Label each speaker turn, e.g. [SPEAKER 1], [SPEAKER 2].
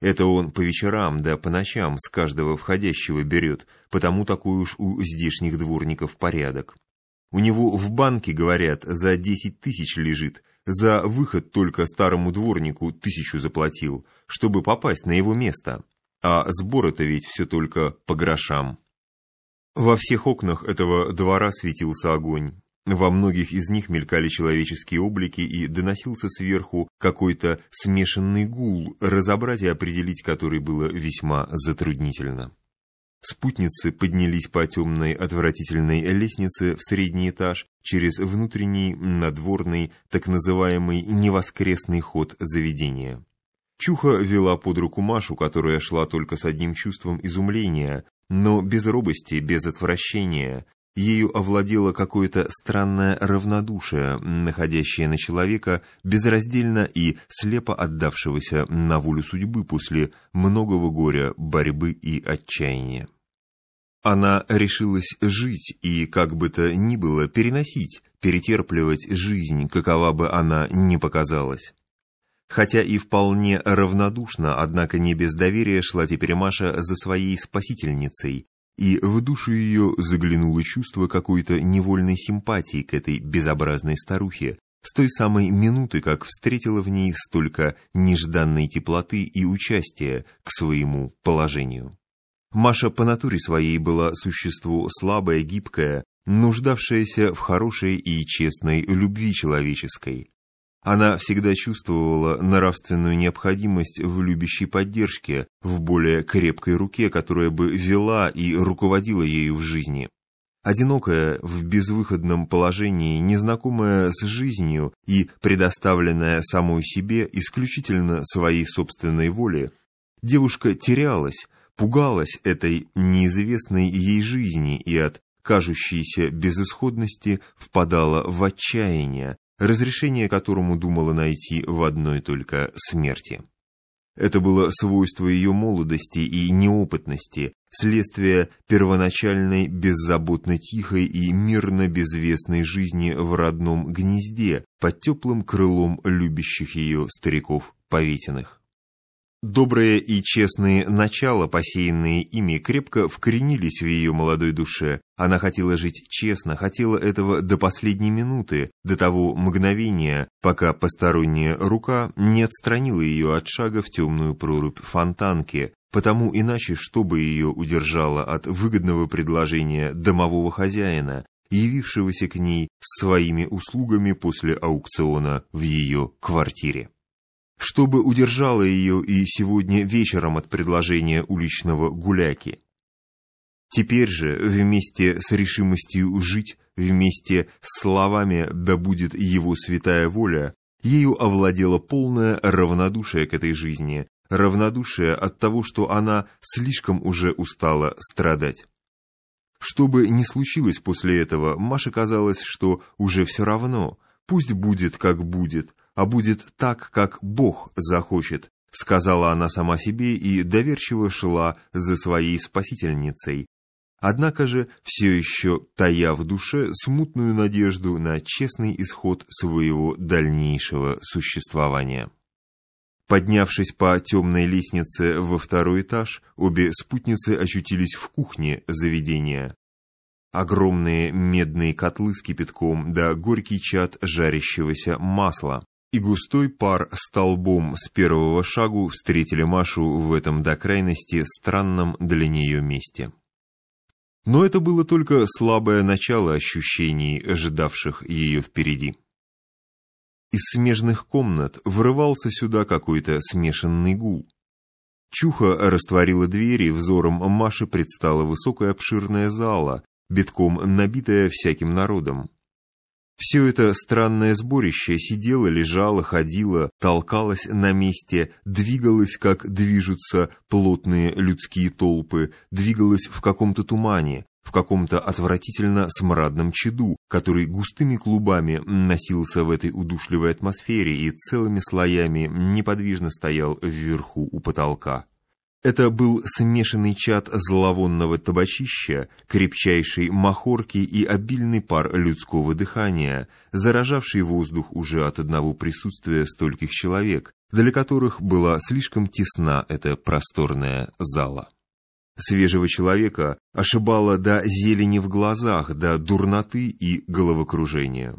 [SPEAKER 1] Это он по вечерам да по ночам с каждого входящего берет, потому такой уж у здешних дворников порядок. У него в банке, говорят, за десять тысяч лежит, за выход только старому дворнику тысячу заплатил, чтобы попасть на его место. А сборы-то ведь все только по грошам. Во всех окнах этого двора светился огонь. Во многих из них мелькали человеческие облики и доносился сверху какой-то смешанный гул, разобрать и определить который было весьма затруднительно. Спутницы поднялись по темной отвратительной лестнице в средний этаж через внутренний надворный, так называемый невоскресный ход заведения. Чуха вела под руку Машу, которая шла только с одним чувством изумления, но без робости, без отвращения, Ею овладело какое-то странное равнодушие, находящее на человека безраздельно и слепо отдавшегося на волю судьбы после многого горя, борьбы и отчаяния. Она решилась жить и, как бы то ни было, переносить, перетерпливать жизнь, какова бы она ни показалась. Хотя и вполне равнодушно, однако не без доверия шла теперь Маша за своей спасительницей, и в душу ее заглянуло чувство какой-то невольной симпатии к этой безобразной старухе, с той самой минуты, как встретила в ней столько нежданной теплоты и участия к своему положению. Маша по натуре своей была существо слабое, гибкое, нуждавшееся в хорошей и честной любви человеческой, она всегда чувствовала нравственную необходимость в любящей поддержке, в более крепкой руке, которая бы вела и руководила ею в жизни. Одинокая, в безвыходном положении, незнакомая с жизнью и предоставленная самой себе исключительно своей собственной воле, девушка терялась, пугалась этой неизвестной ей жизни и от кажущейся безысходности впадала в отчаяние, разрешение которому думала найти в одной только смерти. Это было свойство ее молодости и неопытности, следствие первоначальной беззаботно тихой и мирно безвестной жизни в родном гнезде под теплым крылом любящих ее стариков Поветиных. Добрые и честные начала, посеянные ими, крепко вкоренились в ее молодой душе. Она хотела жить честно, хотела этого до последней минуты, до того мгновения, пока посторонняя рука не отстранила ее от шага в темную прорубь фонтанки, потому иначе, чтобы ее удержало от выгодного предложения домового хозяина, явившегося к ней своими услугами после аукциона в ее квартире чтобы удержала ее и сегодня вечером от предложения уличного гуляки. Теперь же, вместе с решимостью жить, вместе с словами «да будет его святая воля», ею овладело полное равнодушие к этой жизни, равнодушие от того, что она слишком уже устала страдать. Что бы ни случилось после этого, Маше казалось, что уже все равно, пусть будет как будет, а будет так, как Бог захочет», — сказала она сама себе и доверчиво шла за своей спасительницей. Однако же, все еще тая в душе смутную надежду на честный исход своего дальнейшего существования. Поднявшись по темной лестнице во второй этаж, обе спутницы очутились в кухне заведения. Огромные медные котлы с кипятком да горький чад жарящегося масла и густой пар столбом с первого шагу встретили Машу в этом до крайности странном для нее месте. Но это было только слабое начало ощущений, ожидавших ее впереди. Из смежных комнат врывался сюда какой-то смешанный гул. Чуха растворила двери, взором Маши предстала высокая обширная зала, битком набитая всяким народом. Все это странное сборище сидело, лежало, ходило, толкалось на месте, двигалось, как движутся плотные людские толпы, двигалось в каком-то тумане, в каком-то отвратительно смрадном чаду, который густыми клубами носился в этой удушливой атмосфере и целыми слоями неподвижно стоял вверху у потолка. Это был смешанный чад зловонного табачища, крепчайшей махорки и обильный пар людского дыхания, заражавший воздух уже от одного присутствия стольких человек, для которых была слишком тесна эта просторная зала. Свежего человека ошибало до зелени в глазах, до дурноты и головокружения.